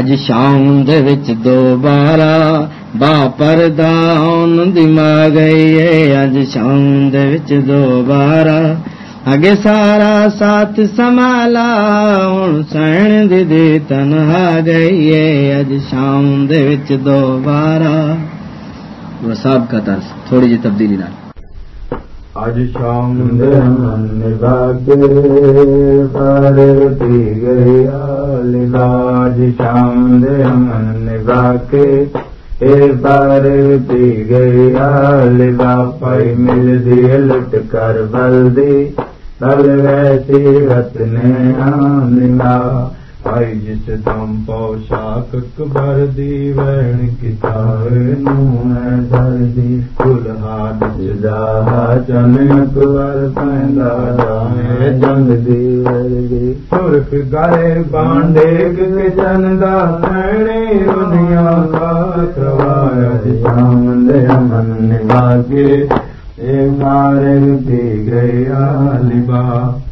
ਅੱਜ ਸ਼ਾਮ ਦੇ ਵਿੱਚ ਦੁਬਾਰਾ ਬਾ ਪਰਦਾ ਹੁਣ ਦਿਮਾ ਗਈ ਏ। ਅੱਜ ਸ਼ਾਮ ਦੇ ਵਿੱਚ ਦੁਬਾਰਾ ਅਗੇ ਸਾਰਾ ਸਾਥ ਸੰਭਾਲਾ, ਹੁਣ ਸਹਿਣ ਦੇ ਦੇ ਤਨਹਾ ਗਈ ਏ। ਅੱਜ ਸ਼ਾਮ ਦੇ ਵਿੱਚ ਦੁਬਾਰਾ ਵਸਾਬ ਦਾ ਤਰਸ ਥੋੜੀ ਜਿਹੀ ਤਬਦੀਲੀ ਨਾਲ। ਅੱਜ ਸ਼ਾਮ ਦੇ ਮਨ ਨਿਭਾ ਕੇ ਪਰਤੀ ਗਈ ਆਲਿਲਾ ਅੱਜ ਸ਼ਾਮ ਦੇ ਮਨ ਨਿਭਾਕੇ ਇਹ ਪਰਤੀ ਗਿਆ ਲਿਲਾ ਪਾਈ ਮਿਲਦੀ ਲੁੱਟ ਕਰ ਬਲਦੀ। ਤਲ ਵੈਸੀ ਰਤ ਨੇ ਆਮਿਨਾ। ਆਈ ਜਿਸ पौशाख कुर देव कितार जलदी कुल हा जन कु वे सुर्फ गे पाणे गे चंदा भेण जल मनवाला